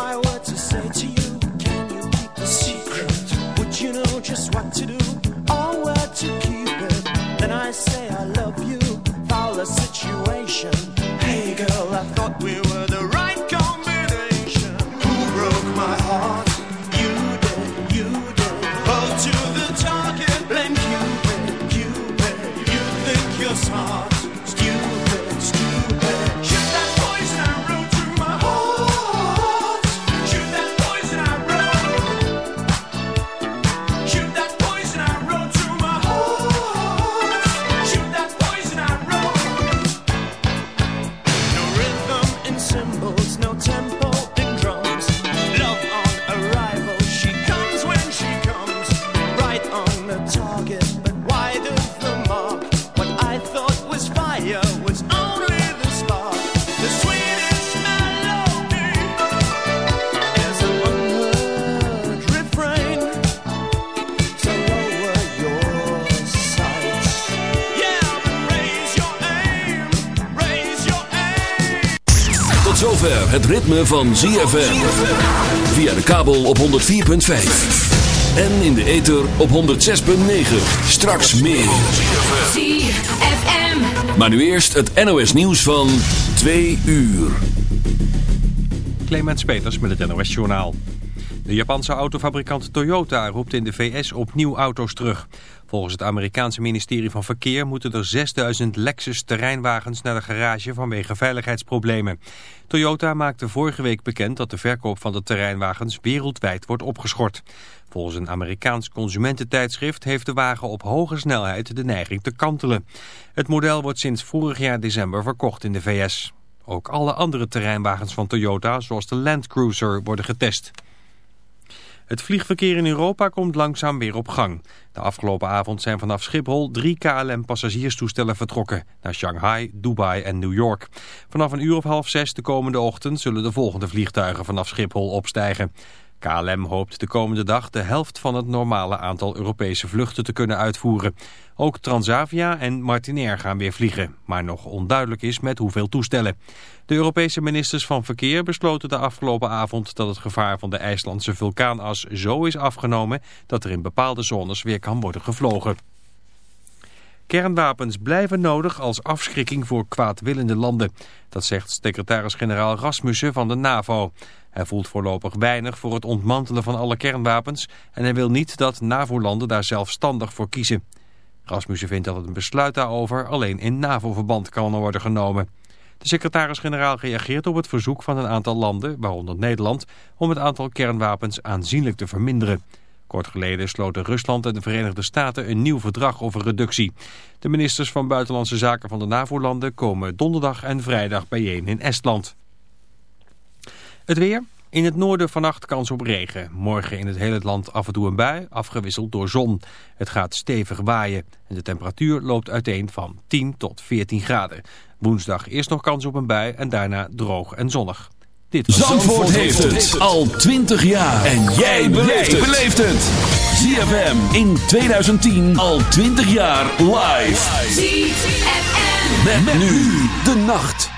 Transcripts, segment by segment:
I were to say to you, can you keep the secret? Would you know just what to do ritme van ZFM. Via de kabel op 104.5. En in de ether op 106.9. Straks meer. ZFM. Maar nu eerst het NOS nieuws van 2 uur. Clemens Peters met het NOS Journaal. De Japanse autofabrikant Toyota roept in de VS opnieuw auto's terug. Volgens het Amerikaanse ministerie van Verkeer moeten er 6000 Lexus terreinwagens naar de garage vanwege veiligheidsproblemen. Toyota maakte vorige week bekend dat de verkoop van de terreinwagens wereldwijd wordt opgeschort. Volgens een Amerikaans consumententijdschrift heeft de wagen op hoge snelheid de neiging te kantelen. Het model wordt sinds vorig jaar december verkocht in de VS. Ook alle andere terreinwagens van Toyota, zoals de Land Cruiser, worden getest. Het vliegverkeer in Europa komt langzaam weer op gang. De afgelopen avond zijn vanaf Schiphol drie KLM-passagierstoestellen vertrokken... naar Shanghai, Dubai en New York. Vanaf een uur of half zes de komende ochtend zullen de volgende vliegtuigen vanaf Schiphol opstijgen. KLM hoopt de komende dag de helft van het normale aantal Europese vluchten te kunnen uitvoeren. Ook Transavia en Martinair gaan weer vliegen, maar nog onduidelijk is met hoeveel toestellen. De Europese ministers van Verkeer besloten de afgelopen avond dat het gevaar van de IJslandse vulkaanas zo is afgenomen dat er in bepaalde zones weer kan worden gevlogen. Kernwapens blijven nodig als afschrikking voor kwaadwillende landen. Dat zegt secretaris-generaal Rasmussen van de NAVO. Hij voelt voorlopig weinig voor het ontmantelen van alle kernwapens... en hij wil niet dat NAVO-landen daar zelfstandig voor kiezen. Rasmussen vindt dat een besluit daarover alleen in NAVO-verband kan worden genomen. De secretaris-generaal reageert op het verzoek van een aantal landen, waaronder Nederland... om het aantal kernwapens aanzienlijk te verminderen. Kort geleden sloten Rusland en de Verenigde Staten een nieuw verdrag over reductie. De ministers van Buitenlandse Zaken van de NAVO-landen komen donderdag en vrijdag bijeen in Estland. Het weer. In het noorden vannacht kans op regen. Morgen in het hele land af en toe een bui, afgewisseld door zon. Het gaat stevig waaien en de temperatuur loopt uiteen van 10 tot 14 graden. Woensdag eerst nog kans op een bui en daarna droog en zonnig. Dit was Zandvoort heeft het al 20 jaar. En jij beleeft het. ZFM in 2010 al 20 jaar live. ZFM. Met, nu de nacht.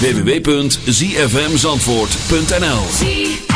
www.zfmzandvoort.nl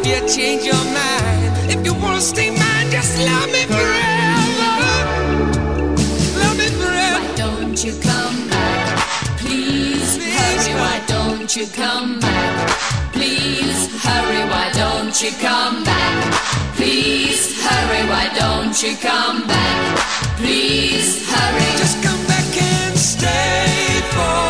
Have you changed your mind? If you wanna stay mine, just love me forever. Love me forever. Why don't you come back? Please hurry. Why don't you come back? Please hurry. Why don't you come back? Please hurry. Why don't you come back? Please hurry. Just come back and stay for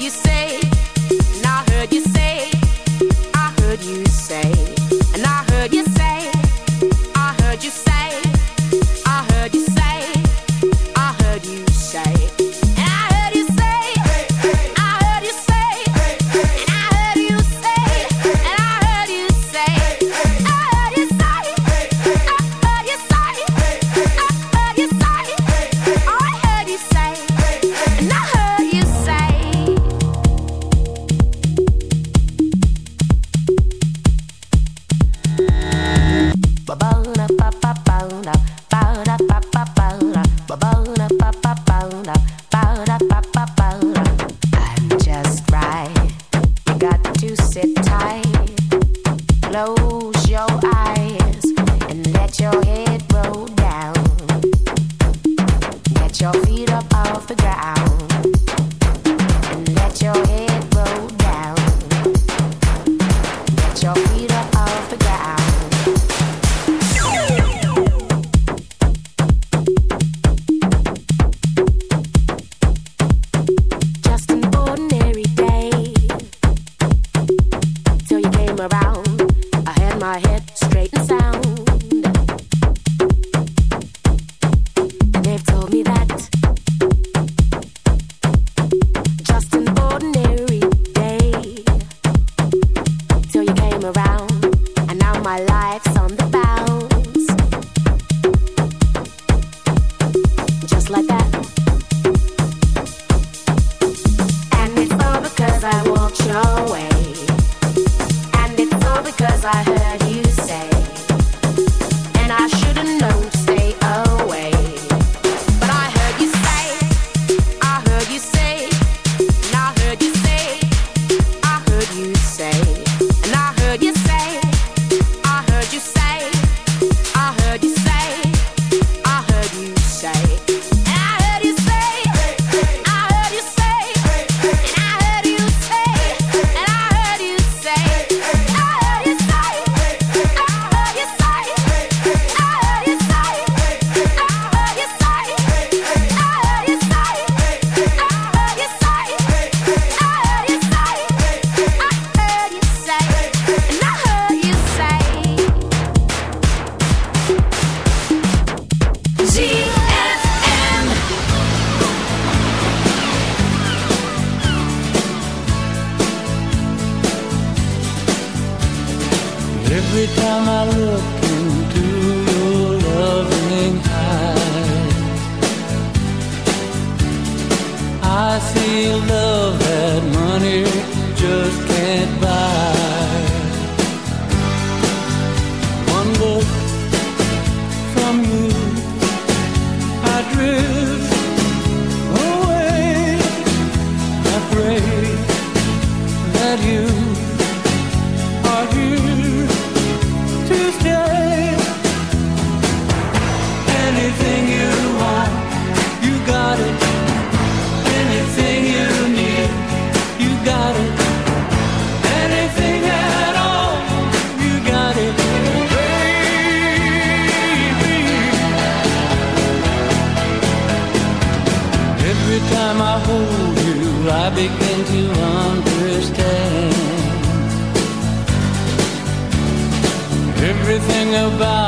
You Everything about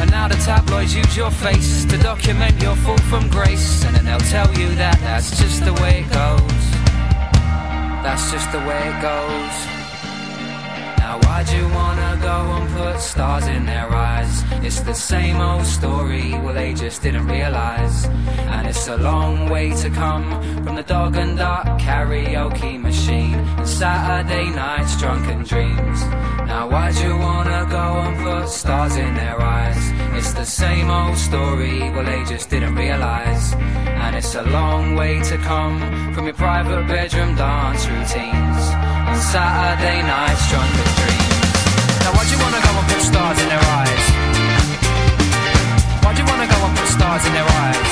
And now the tabloids use your face to document your fall from grace. And then they'll tell you that that's just the way it goes. That's just the way it goes. Now why'd you wanna go and put stars in their eyes? It's the same old story, well they just didn't realise. And it's a long way to come from the dog and duck karaoke machine and Saturday nights drunken dreams. Now why'd you wanna go and put stars in their eyes? It's the same old story, well they just didn't realise. And it's a long way to come from your private bedroom dance routines Saturday nights with dreams. Now why'd you wanna go and put stars in their eyes? Why'd you wanna go and put stars in their eyes?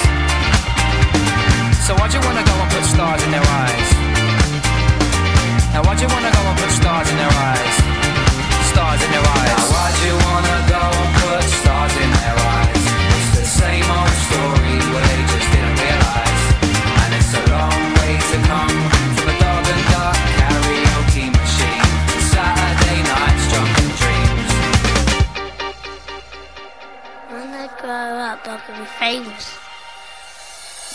So why'd you wanna go and put stars in their eyes? Now why'd you wanna go and put stars in their eyes? Stars in their eyes. Now why'd you wanna go and put stars in their eyes? It's the same old story, well they just didn't realise. And it's a long way to come from a dog and duck karaoke machine. Saturday nights drunken dreams. When I grow up, I can be famous.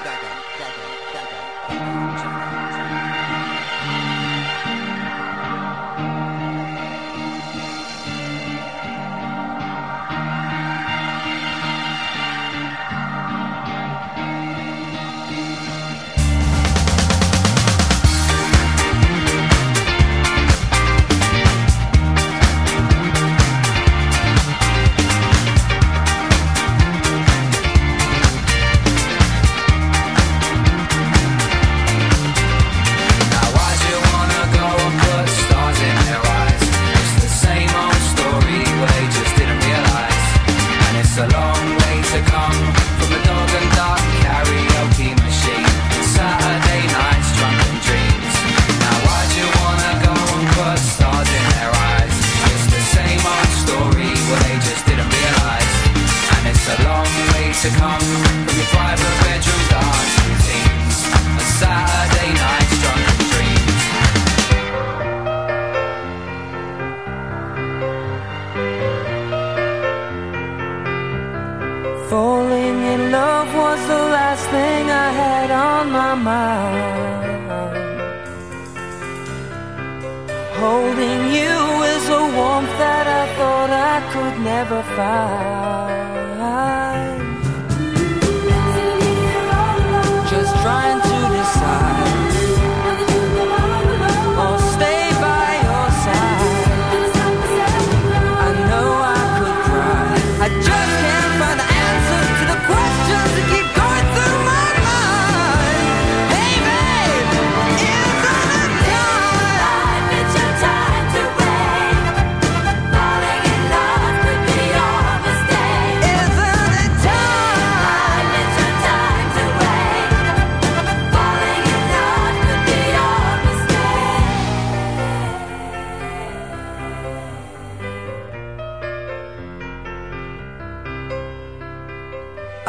Jagger.